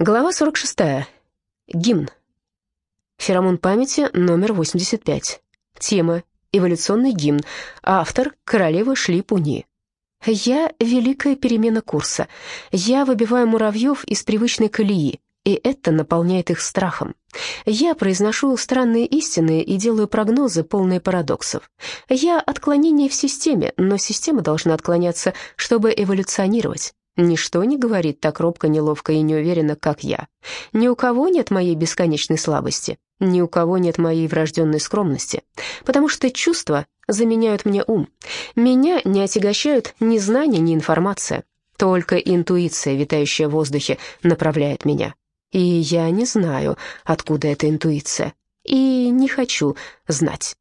Глава 46. Гимн. Феромон памяти номер 85. Тема «Эволюционный гимн». Автор «Королева Шлипуни». Я — великая перемена курса. Я выбиваю муравьев из привычной колеи, и это наполняет их страхом. Я произношу странные истины и делаю прогнозы, полные парадоксов. Я — отклонение в системе, но система должна отклоняться, чтобы эволюционировать. Ничто не говорит так робко, неловко и неуверенно, как я. Ни у кого нет моей бесконечной слабости, ни у кого нет моей врожденной скромности, потому что чувства заменяют мне ум. Меня не отягощают ни знания, ни информация. Только интуиция, витающая в воздухе, направляет меня. И я не знаю, откуда эта интуиция, и не хочу знать.